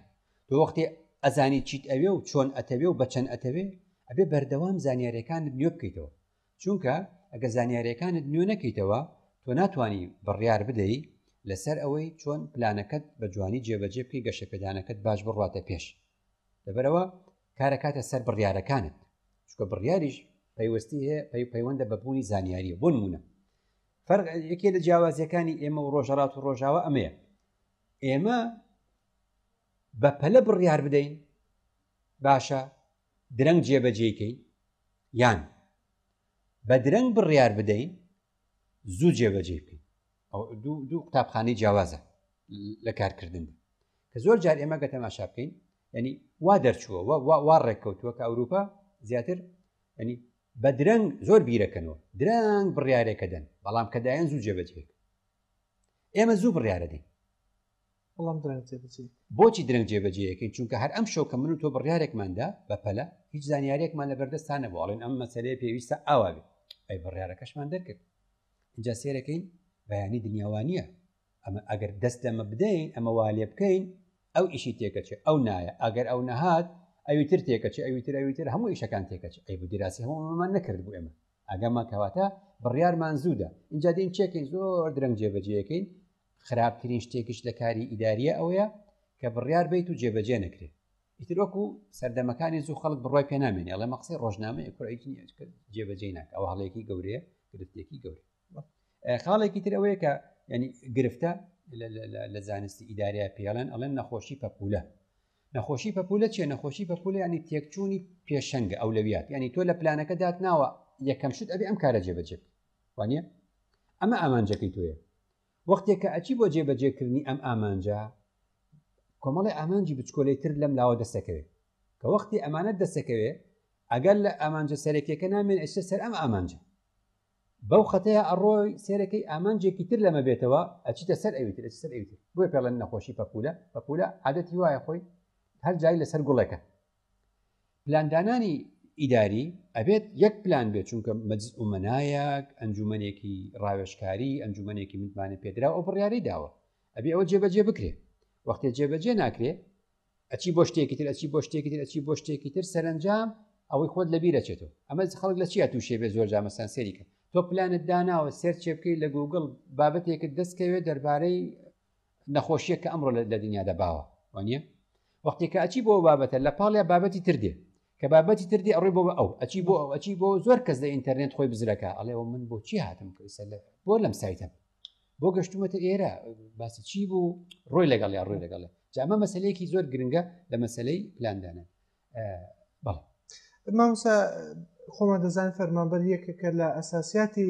تۆ وەختی ئەزانی چیت ئەوێ و چۆن ئەتەوێ و بەچەند ئەتەوێ ئەبێ بەردەوام زانیاریەکانت نوێ بکەیتەوە چونکە ئەگە زانیاریەکانت نوێ نەکەیتەوە تۆ ناتانی بڕیار بدەی لەسەر ئەوەی چۆن پلانەکەت بە جوانی جێبەجێ بکەی گەشەپێدانەکەت باش بڕاتە پێش لەبەرەوە کارەکاتە سەر بڕیارەکانت چکە بڕیاریش پەیوەستی هەیە پەی پەیوەندە بەبوونی زانیاریە بۆ نمونە فەر یەکێ لە جیاوازیەکانی ئێمە و ڕۆژەڵات و ڕۆژاوە ئەمەیە ئێمە بە پەلە بڕیار بدەین باشە درەنگ جێبەجێکەین یان بە درەنگ بڕیار بدەین زوو جێبەجێ بکەین دوو قوتابخانەی جیاوازە لە کارکردن کە زۆر جار ئێمە گە تەماشا بکەین ینی وا دەرچووە وا ڕێککەوتووە کە ئەوروپا زیاتر ینی بە درەنگ زۆر بیرەکەنەوە درەنگ بڕارێکە دەن بەڵام کە دایەن زوو جێبەجێک ئێمە زوو بڕارە دەین بەڵام درەنگ جێبەجێی کرد. بۆچی درەنگ جێبەجێیەکەین؟ چونکە هەر ئەمشەو کە من و تۆ بڕیارێکمان دا، بەپەلە، هیچ زانیارییەکمان لەبەردەستدا نەبوو، ئەڵێن ئەم مەسەلەیە پێویستە ئاوا بێت. ئەی بڕیارەکەشمان دەرکرد. ئینجا سەیرەکەین، بەیانی دنیا وا نییە. ئەمە ئەگەر دەست لەمە بدەین، ئەمە وا لێ بکەین، ئەو ئیشی تێکەچێ، ئەو نایە، ئەگەر ئەو نەهات، ئەوی تر تێکەچێ، ئەوی تر، ئەوی تر، هەموو ئیشەکان تێکەچێ. ئەی بۆ دیراسی هەموو ئەمەمان نەکردبوو ئێمە؟ ئاگامان کەواتە بڕیارمان زوو دا. ئینجا دێین چێکەین؟ زۆر درەنگ جێبەجێیەکەین. خراپترین شتێکش لە کاری ئیداریە ئەوەیە کە بڕیار بیت و جێبەجێ نەکرێت ئیترۆکو سەردەمەکانی زوو خەڵک بڕای پێ نامێنێ ئەڵێ مەقسی ڕۆژنامەیە کوڕی جێبەجێ ناکە ئەو هەڵەیەکی گەورەیە گرفتێکی گەورە خاڵێکی تر ئەوەیە کە ینی گرفتە لە زانستی ئیداریا پێڵێن ئەڵێن نەخۆشی پەپولە نەخۆشی پەپولە چیە نەخۆشی پەپولە ینی تێکچوونی پێشەنگە ئەو لەویات ینی تۆ لە پلانەکە دات ناوە یەکەم شت ئەبێ ئەم کارە جێبەجێ وانە ئەمە ئامانجەکەی تۆیە وەختێ کە ئەچی بۆ جێبەجێکردنی ئەم ئامانجە کۆمەڵی ئامانجی بچکۆلەی تر لەم لاوە دەستەکەوێت کە وەختی ئەمانەت دەستەکەوێ ئەگەر لە ئامانجە سەرەکیەکە نامێن ئەشتە سەر ئەم ئامانجە بەو خەتەیە ئەڕۆی سێرەکەی ئامانجێکی تر لەمە بێتەوە ئەچیتە سەر ئەوی تر سەر ئەوی تر بۆی پێڵەن نەخۆشی پەپولە پەپولە عادەتی وایە خۆی هەر جای لەسەر گوڵێکە پلاندانانی ئیداری ئەبێت یەک پلان بێت چونکە مەجز ئومەنایەک ئەنجومەنێکی ڕاوێشکاری ئەنجومەنێکی متمانە پێدرا ئەو بڕیاری داوە ئەبێ ئەوە جێبەجێ بکرێت وەختێ جێبەجێ ناکرێت ئەچی بۆ شتێکی تر ئەچی بۆ شتێکی تر ئەچی بۆ شتێکی تر سەرنجام ئەوەی خۆت لەبیرەچێتەوە ئەمە خەڵک لە چیا تووشێ بێ زۆر جامەسان سەریکە تۆ پلانت داناوە سێر چێبکەی لە گوگل بابەتێکت دەستکەوێت دەربارەی نەخۆشیەک کە ئەمڕۆ لە دنیادا باوە وانیە وەختی کە ئەچی بۆ بابەتە لە پاڵیا بابەتی تر دێ کە بابەتی تر دێ ئەڕی بۆ بە ئەو ئەچی بۆ ئەو ئەچی بۆ زۆر کەس لە ئینتەرنێت خۆی بزرەکە ئەڵێەوە من بۆ چی هاتم کەسە لە بۆ لەم سایتە بۆ گەشتومەتە ئێرە باسی چی بوو ڕۆی لەگەڵ یا ڕۆی لەگەڵێ جامە مەسلەیەکی زۆر گرنگە لە مەسلەی پلاندانە مامسا خۆمان دەزان فەرمانبەر یەکەکە لە ئەساسیاتی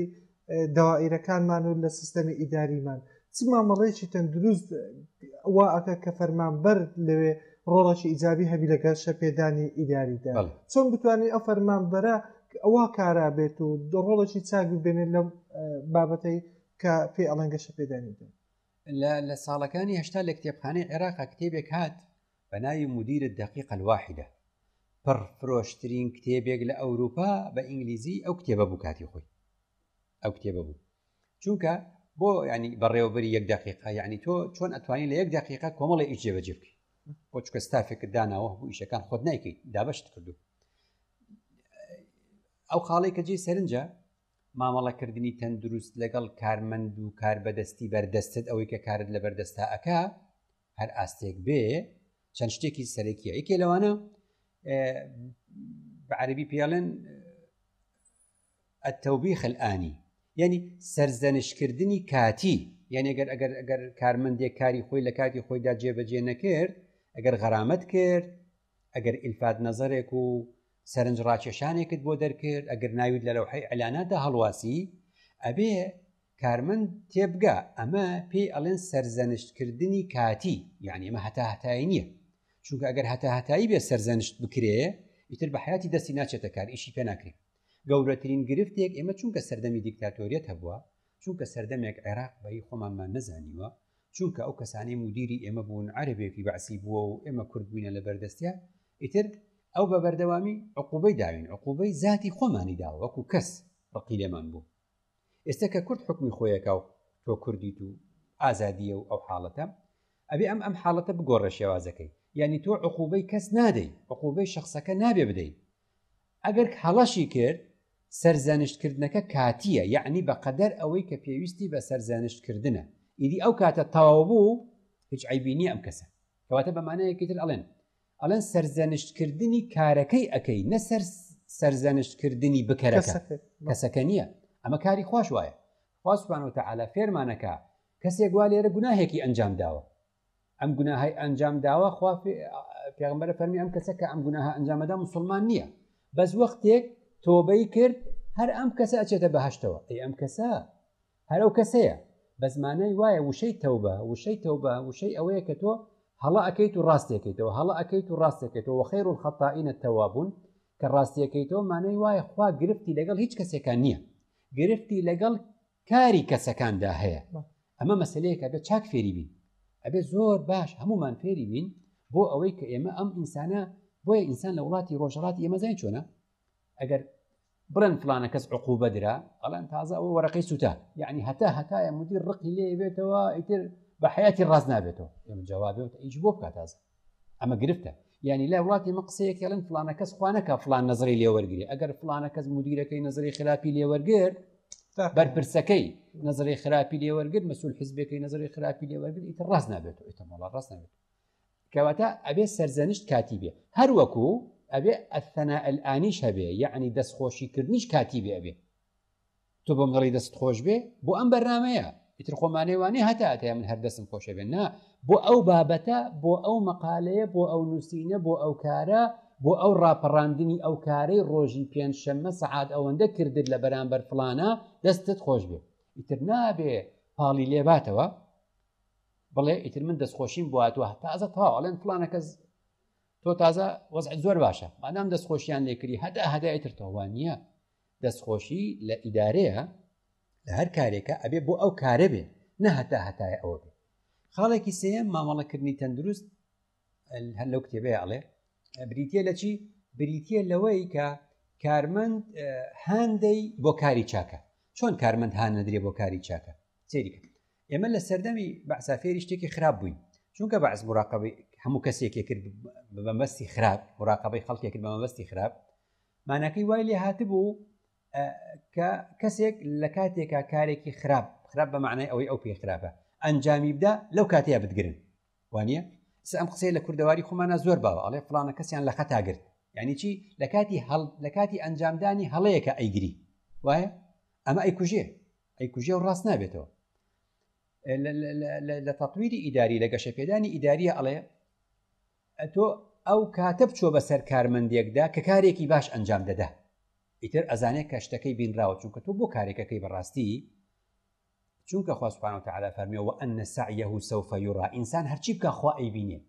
داوائیرەکانمان و لە سیستەمی ئیداریمان چ مامەڵەیەکی تەندروست وا ئەکە کە فەرمان بەر لەوێ ڕۆڵەکی ئیجابی هەبی لەگەر شەپێدانی ئیداریدا چۆن بتوانین ئەو فەرمان بەرە ئەوە کارا بێت و دڕۆڵەکی چاک ببێنێت لەم بابەتەی کە پێ ئەڵەنگە شەپێدانی لە ساڵەکانی هشتا لە کتێبخانەی عێراق کتێبێک هات بەناوی مدیر الدقیقە الواحدە پڕ فرۆشترین کتێبێک لە ئەوروپا بە ئینگلیزی ئەو کتێبە بوو کاتی خۆی ئەو کتێبە بوو چونکە بۆ ینی بەڕێوەبەری یەک دقیقا یعنی تۆ چۆن ئەتوانی لە یەک دقیقا کۆمەڵی ئیش جێبەجێ بکەیت بۆ چکە ستافێک داناوە بۆ ئیشەکان خۆت نایکەیت دابشت کردو ئەو خاڵی کە جێ سەرنجە مامەڵەکردنی تەندروست لەگەڵ کارمەند و کار بەدەستی بەردەستت ئەوەی کە کارت لە بەردەستاەکە هەر ئاستێک بێ چەند شتێکی سەرەکیە یکێ لەوانە بە عەربی پیاڵێن ئەتەوبی خەلانی یعنی سەرزەنشکردنی کاتی یعنی ئەگەر ئەگەر ئەگەر کارمەندێک کاری خۆی لە کاتی خۆیدا جێبەجێ نەکرد ئەگەر غەرامەت کرد ئەگەر ئیلفات نەزەرێک و سەرنج ڕاکێشانێکت بۆ دەرکرد ئەگەر ناویت لە لەوحەی ئەلانادا هەڵواسی ئەبێ کارمەند تێبگا ئەمە پێی ئەڵێن سەرزەنشتکردنی کاتی یعنی ئەمە هەتا هەتایی نییە چونکە ئەگەر هەتا هەتایی بێ سەرزەنشت بکرێ ئیتر بە حیاتی دەستی ناچێتە کار ئیشی پێ ناکرێت گەورەترین گرفتێک ئێمە چونکە سەردەمی دیکتاتۆریەت هەبووە چونکە سەردەمێک عێراق بەی خۆمانمان نەزانیوە چونکە ئەو کەسانەی مودیری ئێمە بوون عەرەبێکی بەعسی بووە و ئێمە کورد بووینە لە بەردەستیا ئیتر ئەو بە بەردەوامی عقوبەی داوین عقوبەی زیاتی خۆمانی داوە وەکو کەس ڕقی لێمان بوو ئێستا کە کورد حکمی خۆیەکە و تۆ کوردیت و ئازادیە و ئەو حاڵەتە ئەبێ ئەم ئەم حاڵەتە بگۆڕە شێوازەکەی یعنی تۆ عقوبەی کەس نادەی عقوبەی شخصەکە نابێ بدەیت ئەگەر هەڵەشی کرد سەرزەنشتکردنەکە کاتییە یعنی بەقەدەر ئەوەی کە پێویستی بە سەرزەنشتکردنە ئیدی ئەو کاتە تەواو بوو هیچ عیبینی ئەم کەسە کەواتە بەمانەیەکی تر ئەڵێن ئەڵەن سەرزەنشتکردنی کارەکەی ئەەکەی نە سەر سەرزەنشتکردنی بکەرەکە کەسەکە نییە ئەمە کاری خوش وایە خواسبانەوە تەعالا فێرمانەکە کەسێک وا لێرە گوناهێکی ئەنجام داوە ئەم گوناهی ئەنجام داوە خوا پێغمبەر فەرمی ئەم کەسە کە ئەم گوناها ئەنجامەدا مسلمان نییە بەس وەختێک تۆبەی کرد هەر ئەم کەسە ئەچێتە بەهشتەوە ئەی ئەم کەسە هەرو کەسەیە بەزمانای وایە وشەی تەوبە وشەی تەوبە وشەی ئەوەیە کە تۆ هەڵە ئەەکەیت و ڕاستێکەکەیتەوە هەڵە ئەەکەیت و ڕاستێکەکەیتەوە خەیر و خەتائینە تەوابوون کە ڕاستیەکەیتەوە مانەی وایە خوا گرفتی لەگەڵ هیچ کەسێکان نییە گرفتی لەگەڵ کاری کەسەکاندا هەیە ئەمە مەسلەیەکە بە چاک فێری بین ئەبێ زۆر باش هەمومان فێری بین بۆ ئەوەی کە ئێمە ئەم ئینسانە بۆیە ئینسان لە وڵاتی ڕۆژهڵاتی ئێمەزای چۆنە ئەگەر بڵێن فلانە کەس عقوبە درا ئەڵەن تازە ئەوە وەرەقەی سووتە یعنی هەتا هەتایە مدیر ڕقی لێ بێتەوە ئیتر بە حیاتی ڕاز نابێتەوە ئێمە جوابێت ئیش بۆ بکات تازە ئەمە گرفتە یعنی لای وڵاتی مە قسەیەک یڵن فلانە کەس خوا نەکە فلان نظری لێوەرگری ئەگەر فلانە کەس مدیرەکەی نظری خراپی لێوەرگر بەرپرسەکەی نظری خراپی لێوەرگر مەسول حزبەکەی نظری خراپی لێوەرگر ئیتە ڕاست نابێت ئیتە مەڵا ڕاست نابێت کەواتە ئەبێ سەرزەنشت کاتی بێ هەروەکو ئەبێ ئەثەنا ئەلانیش هەبێ یعنی دەستخۆشیکردنیش کاتی بێ ئەبێ تۆ بۆم دەڵی دەست خۆش بێ بۆ ئەم بەرنمەیە ئیتر خۆمانەیوانێ هەتاتەیە من هەردەسم خۆشە بێن نا بۆ ئەو بابەتە بۆ ئەو مەقالەیە بۆ ئەو نووسینە بۆ ئەو کارە بۆ ئەو ڕاپەڕاندنی ئەو کارەی ڕۆژی پێنج شەممە سەعات ئەوەندە کردت لە بەرامبەر فلانە دەستت خۆش بێ ئیتر نابێ پاڵی لێباتەوە بڵێ ئیتر من دەستخۆشیم بواتوە تازە تاواڵێن فلانە کەس تۆ تازە وەز زۆر باشە مادام دەستخۆشیان لێکری هەدا هەدایتر تۆوان نییە دەستخۆشی لە ئیدارەیە لە هەر کارێکە ئەبێ بۆ ئەو کارە بێ نە هەتا هەتای ئەوە بێ خاڵێکی سێم مامەڵەکردنی تەندروست هەر لەو کتێبەیە ئەڵێ بریتە لە چی بریتە لەوەی کە کارمەند هاندەی بۆ کاری چاکە چۆن کارمەند هاان نەدرێ بۆ کاری چاکە سێریکە ئێمە لە سەردەمی بەعسافێری شتێکی خراپ بووین چونکە بەعس مراقبی هەموو کەسێکی کرد بەمەستی خراپ مراقبی خەڵکێک کرد بەمەبستی خراپ ماناکەی وای لێ هاتبوو کە کەسێک لە کاتێکا کارێکی خراپ خراپ بە معنای ئەوەی ئەو پێی خراپە ئەنجامی بدا لەو کاتەیە بتگرن وانە ئەم قسەی لە کوردەواری خۆمانە زۆر باوە ئەڵێ فلانە کەسیان لە خەتا گرت یعنی چی لە کاتی هەڵ لە کاتی ئەنجامدانی هەڵەیەکە ئەیگری وایە ئەمە ئەیکوژێ ئەیکوژێ و ڕاست نابێتەوە لە تەطویری ئیداری لە گەشە پێدانی ئیداریە ئەڵێ ئەتۆ ئەو کاتە بچۆ بەسەر کارمەندێکدا کە کارێکی باش ئەنجام دەدا ئیتر ئەزانێت کە شتەکەی بینراوە چونکە تۆ بۆ کارێکەکەی بەڕاستی چونکە خوا سبحانه وتعالى فەرمی و أن سعيه سوف يرى ئینسان هەرچی بکە خوا ئەیبینێ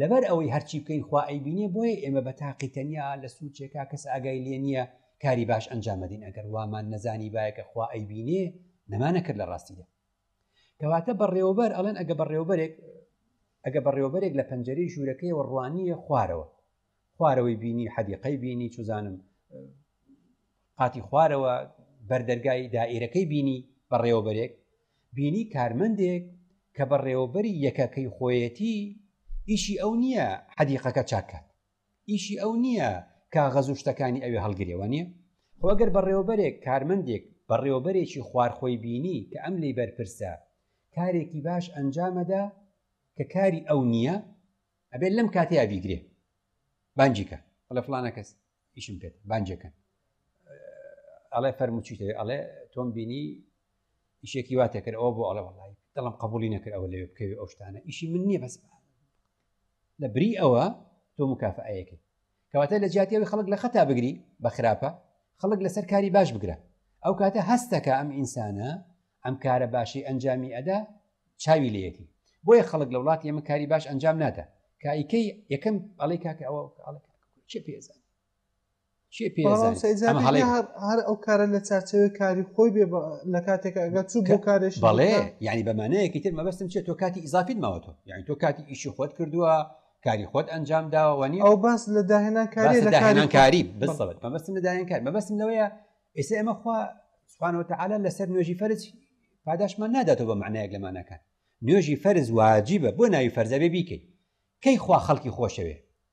لەبەر ئەوەی هەرچی بکەین خوا ئەیبینێ بۆیە ئێمە بە تاقی تەنیا لە سوچێکا کەس ئاگای لێ نییە کاری باش ئەنجامەدین ئەگەر وامان نەزانی باەکە خوا ئەیبینێ نەمانە کرد لە ڕاستیدا کەواتە بەڕێوەبەر ئەڵێن ئەگە بەڕێوەبەرێک ئەگە بەڕێوەبەرێک لە پەنجەری ژوورەکەیەوە ڕوانیە خوارەوە خوارەوەی بینی حەدیقەی بینی چزانم قاتی خوارەوە بەردەرگای دائیرەکەی بینی بەڕێوەبەرێک بینی کارمەندێک کە بەڕێوەبەری یەکەکەی خۆیەتی ئیشی ئەو نییە حەدیقەکە چاکات ئیشی ئەو نییە کاغەز و شتەکانی ئەوێ هەڵگرێ وانییە؟ خۆ ئەگەر بەڕێوەبەرێک، کارمەندێک، بەڕێوەبەرێکی خوار خۆی بینی کە ئەم لێی بەرپرسە کارێکی باش ئەنجامەدا کە کاری ئەو نییە ئەبێت لەم کاتەیە بیگرێ بانجی کە بەڵێ فلانە کەس ئیشم پێت بانجەکەن ئەڵێ فەرموچیتەوە ئەڵێ تۆم بینی ئیشێکی واتێکرد ئەوە بۆ ئەڵە وڵی دڵم قبولی نەکرد ئەوە لەوێ بکەوێ ئەو شتانە ئیشی من نییە بەس لە بری ئەوە تۆ مکافئەیەکەی کەواتە لە جیاتی ئەوی خەڵک لە خەتا بگری بە خراپە خەڵک لەسەر کاری باش بگرە ئەو کاتە هەستەکە ئەم ئینسانە ئەم کارە باشی ئەنجامی ئەدا چاوی لەیەتی بۆیە خەڵک لە وڵاتی ئەمە کاری باش ئەنجام نادا کایکەی یەکەم ئەڵی کاکە ئەوە چه پێزان هەر ئەو کارە لە چاچەوەی کاری خۆی بێ لە کاتێک ئەگە چوو بۆ کارێش بەڵێ یعنی بەمانەیەکی تر مەبەستم چێت تۆ کاتی ئیزافیت ماوەتۆ یعنی تۆ کاتی ئیشی خۆت کردووە کاری خۆت ئەنجام داوەنی ئەو باس لە داهێنان کاری لە داهێنان کاری بسەبت مەبەستم لە داهێن کار مەبەستم لەوەیە ئێستا ئێمە خوا سوانەوە تعاالە لەسەر نوێژی فەرج پاداشمان ناداتەوە بە معنایەک لە مانەکان نوێژی فەرز واجبە بۆ ناوی فەرزەبێ بیکەیت کەی خوا خەڵکی خۆشەوێ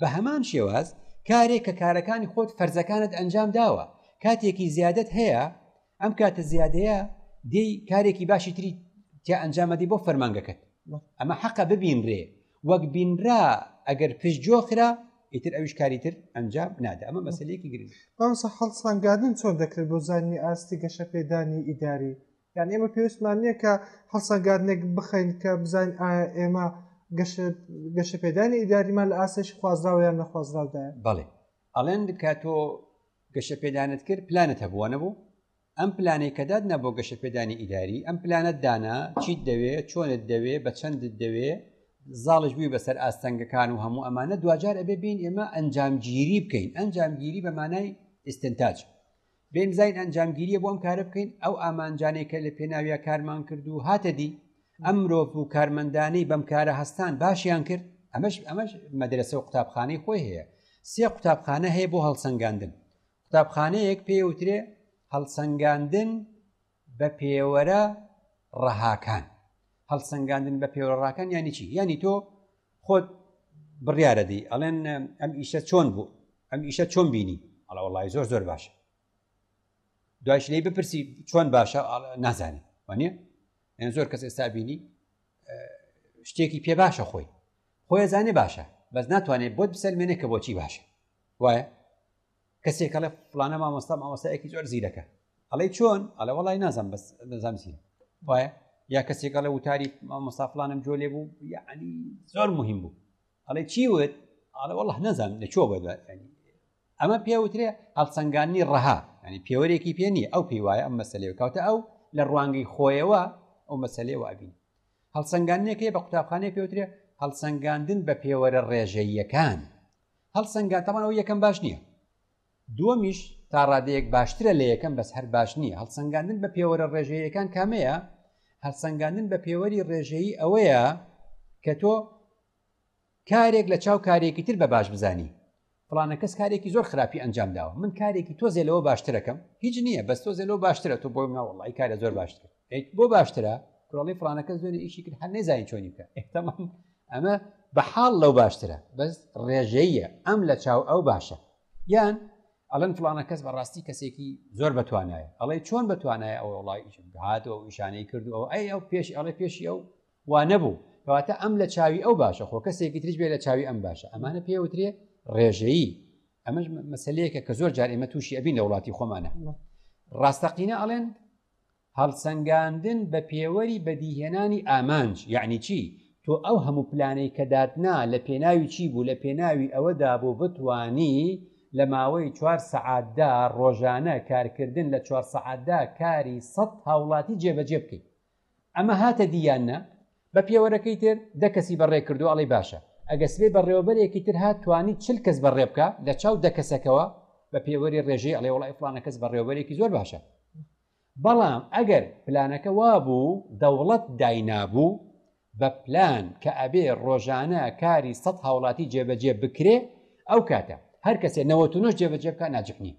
بە هەمان شێواز کارێک کە کارەکانی خۆت فەرزەکانت ئەنجام داوە کاتێکی زیادت هەیە ئەم کاتە زیادەیە دێی کارێکی باشی تری تیا ئەنجامەدی بۆ فەرمانگەکەت ئەمە حەقە ببینرێ وەک بینرا ئەگەر پشت جۆخرا ئیتر ئەویش کاری تر ئەنجام نادا ئەمە مەسلەیەکی گرنگ باوسە هەڵسانگاردن چۆن دەکرێت بۆ زانینی ئاستی گەشە پێدانی ئیداری یان ئێمە پێویستمان نییە کە هەڵسەنگاردنێک بخەین کە بزانین ئایا ئێمە گەشەپێدانی ئیداریمان لە ئاسش خوازراوە یان نەخوازراودایە بەڵێ ئەڵێن کە تۆ گەشەپێدانت کرد پلانت هەبووە نەبوو ئەم پلانەی کەدات نە بۆ گەشەپێدانی ئیداری ئەم پلانت دانا چیت دەوێ چۆنت دەوێ بە چەندت دەوێ زاڵش بووی بەسەر ئاستەنگەکان و هەموو ئەمانە دوجار ئەبێ بین ئێمە ئەنجامگیری بکەین ئەنجامگیری بە مانای ئستنتاج بێنزاین ئەنجامگیریە بۆ ئەم کارە بکەین ئەو ئامانجانەی کە لە پێناویا کارمان کرد و هاتە دی ئەم مرۆڤ و کارمەندانەی بەم کارە هەستان باشیان کرد ئەمەش ئەمەش مەدرسە و قوتابخانەی خۆی هەیە سێ قوتابخانە هەیە بۆ هەڵسەنگاندن قوتابخانەیەک پێوترێ هەڵسەنگاندن بە پێوەرە ڕەهاکان هەڵسەنگاندن بە پێوە ڕاکان یانی چی یانی تۆ خۆت بڕیارە دی ئەڵێن ئەم ئیشە چۆن بوو ئەم ئیشە چۆن بینی ئەڵە وڵی زۆر زۆر باشە دوایش لی بپرسی چۆن باشە نازانێ وانە ئەن زۆر کەس ئێستا بینی شتێکی پێ باشە خۆی خۆی زانێ باشە بەس ناتوانێت بۆت بسەلمێنێ کە بۆچی باشە وایە کەسێک کەڵێ فلانە مامۆستا مامۆستایەکی زۆر زیرەکە ئەڵی چۆن ئەلە وڵی نازم بەس نزانام زیرە وایە یا کەسێک ئەڵێ وتاری مامۆستا فلانم جۆ لێ بوو یعنی زۆر مهم بوو ئەڵێ چی وت ئاڵە وڵه نەزان لە چۆ بە ئەمە پێوترێ هەڵسەنگانی ڕەها ینی پێوەرێکی پێ نیە ئەو پێی وایە ئەم مەسلێ کاوتە ئەو لە ڕوانگەی خۆیەوە ئەو مەسلێ وابین هەڵسەنگانەکەی بە قوتابخانەی پێوترێ هەڵسەنگاندن بە پێوەرە ڕێژەییەکان هەڵسەنگا تاوان ئەو یەکەم باش نییە دووەمیش تا ڕادەیەک باشترە لە یەکەم بەس هەر باش نییە هەڵسەنگاندن بە پێوەرە ڕێژەیەکان کامەیە هەڵسەنگاندن بە پێوەری ڕێژەیی ئەوەیە کە تۆ کارێک لە چاو کارێکی تر بە باش بزانی فلانە کەس کارێکی زۆر خراپی ئەنجام داوە من کارێکی تۆزێ لەوە باشترەکەم هیچ نییە بەس تۆزێ لەوە باشترە تۆ بۆی ناوەڵی کارە زۆر باشتر ئەی بۆ باشترە کوڕەڵی فڵانەکە زۆری ئیشی کرد هەر نەزانین چۆنی بکە ئەتەمان ئەمە بە حاڵ لەو باشترە بەس ڕێژەیە ئەم لە چاو ئەو باشە یان ئەلەن فلانە کەس بەڕاستی کەسێکی زۆر بەتوانایە ئەڵێ چۆن بەتوانایە ئەو وڵی هاتەوە و ئیشانەی کردو ئەو ئەی ئەو پێش ئەڵێ پێشی ئەو وا نەبوو کەواتە ئەم لە چاوی ئەو باشە خۆ کەسێکی تریش بێ لە چاوی ئەم باشە ئەمانە پێوترێ ڕێژەیی ئەمەش مەسلەیەکە کە زۆر جار ئێمە تووشی ئەبین لە وڵاتی خۆمانە ڕاستەقینە ئەڵێن هەڵسەنگاندن بە پێوەری بەدیهێنانی ئامانج یەعنی چی؟ تۆ ئەو هەموو پلانەی کە داتنا لە پێناوی چی بوو؟ لە پێناوی ئەوەدا بوو بتوانی لە ماوەی چوار سەعاتدا ڕۆژانە کارکردن لە چوار سەعاتدا کاری سەد هاوڵاتی جێبەجێ بکەیت. ئەمە هاتە دی یان نا؟ بە پێوەرەکەی تر دە کەسی بە ڕێ کردوە ئەڵێی باشە ئەگە سبەی بە ڕێوەبەرێکی تر هات توانی چل کەس بە ڕێ بکا لە چاو دە کەسەکەوە بە پێوەری ڕێژەی ئەڵێ وەڵای فڵانە کەس بە ڕێوەبەرێکی زۆر باشە بەڵام ئەگەر پلانەکە وا بوو دەوڵەت دای نابوو بە پلان کە ئەبێ ڕۆژانە کاری سەد هاوڵاتی جێبەجێ بکرێ ئەو کاتە هەر کەسێ نەوەت و نۆش جێبەجێ بکە ناجح نییە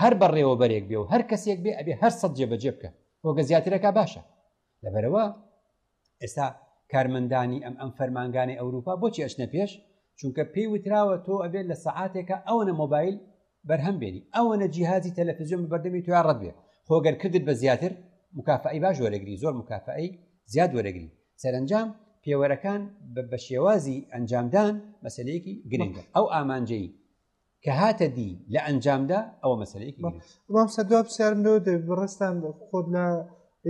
هەر بەڕێوەبەرێک بێ و هەر کەسێک بێ ئەبێ هەر سەد جێبەجێ بکە هۆگە زیاترەکە باشە لەبەرەوە ئێستا کارمەندانی ئەم ئەم فەرمانگانی ئەوروپا بۆچی ئەشنە پێش چونکە پێی وتراوە تۆ ئەبێت لە سەعاتێکە ئەوەنە مۆبایل بەرهەم بێنی ئەوەنە جیهازی تەلەفزیۆن بەردەمی تویا ڕەت بێ خۆگەر کردت بە زیاتر مکافعی باش وەرەگری زۆر مکافعی زیاد وەرەگری سەرنجام پێوەرەکان بە شێوازی ئەنجامدان مەسلەیەکی گرنگە ئەو ئامانجەی کە هاتە دی لە ئەنجامدا ئەوە مەسلەیەکی گرنگ مام سەدوا پرسیارم لەوە دەبێت بەڕێزتان خۆت لە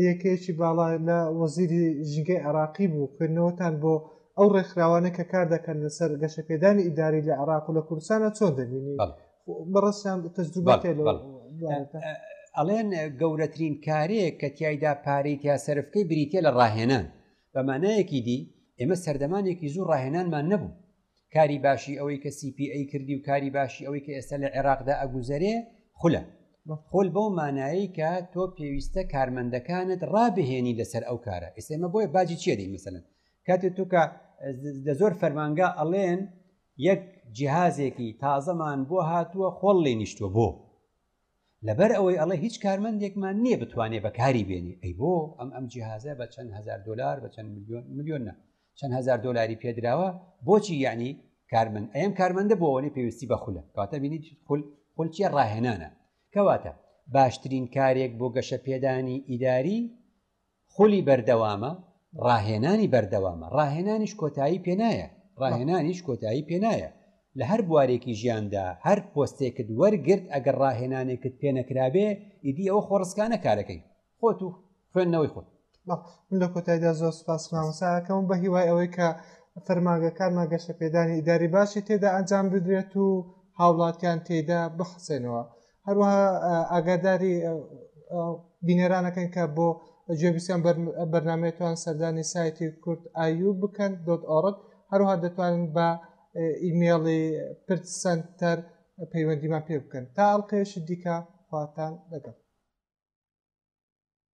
یەکەیەکی باڵا لە وەزیری ژینگەی عێراقی بوو خوێندنەوەتان بۆ ئەو ڕێکخراوانە کە کار دەکەن لەسەر گەشەپێدانی ئیداری لە عێراق و لە کوردستانە چۆن دەبینی بەڵێ. بەڕێزتان تەجروبە بەڵێ، لەوە بەڵێ. ئەڵێن گەورەترین کارێک کە تایدا پارەی تیا سەرفکەی بریتە لە ڕاهێنان بە مانایەکی دی ئێمە سەردەمانێکی زوو ڕاهێنانمان نەبوو کاری باشی ئەوەی کە CPA کردی و کاری باشی ئەوەی کە ئێستا لە عێراقدا ئەگوزەرێ خولە خۆل بەو مانایی کە تۆ پێویستە کارمەندەکانت ڕابهێنی لەسەر ئەو کارە ئێسێمە بۆیە باجی چێ دەی مثلن کاتێ توکە لە زۆر فەرمانگا ئەڵێن یەک جیهازێکی تازەمان بۆ هاتووە خۆڵ لێ نیشتووە بۆ لەبەر ئەوەی ئەڵێ هیچ کارمەندێکمان نییە بتوانێ بەکاری بێنی ئەی بۆ ئەم ئەم جیهازە بە چەند هزار دلار بە چەند میلیۆن میلیۆن نە چەند هزار دلاری پێدراوە بۆچی یعنی کارمن ئەم کارمەندە بۆەوەی پێویستی بە خولە کاتە بینیت خول خولچیە ڕاهێنانە کەواتە باشترین کارێک بۆ گەشە پێدانی ئیداری خولی بەردەوامە، ڕاهێنانی بەردەوامە، ڕاهێنانیش کۆتایی پێنایە، ڕاهێنانیش کۆتایی پێنایە، لە هەر بوارێکی ژیاندا، هەر پۆستێکت وەرگرت ئەگەر ڕاهێنانێکت پێنەکرابێ ئیدی ئەوە خۆڕسکانە کارەکەی خۆت و خوێندنەوەی خۆت. من لە کۆتایدا زۆر سپاس مامۆساکەم بە هیوای ئەوەی کە فەرماگەکانمان گەشەپێدانی ئیداری باشی تێدا ئەنجام بدرێت و هاوڵاتیان تێدا بخسێنەوە. هەروەها ئاگاداری بینەرانەکەن کە بۆ گوێبیستیان بەرنمەیەتوان سەردانی سایتی کورد ئایو بکەن دۆت ئۆڕت هەروها دەتوانن بە ئیمێڵی پرت سنتەر پەیوەندیمان پێ بکەن تا ئەڵلقەیەشی دیکە خواتان لەگەڵ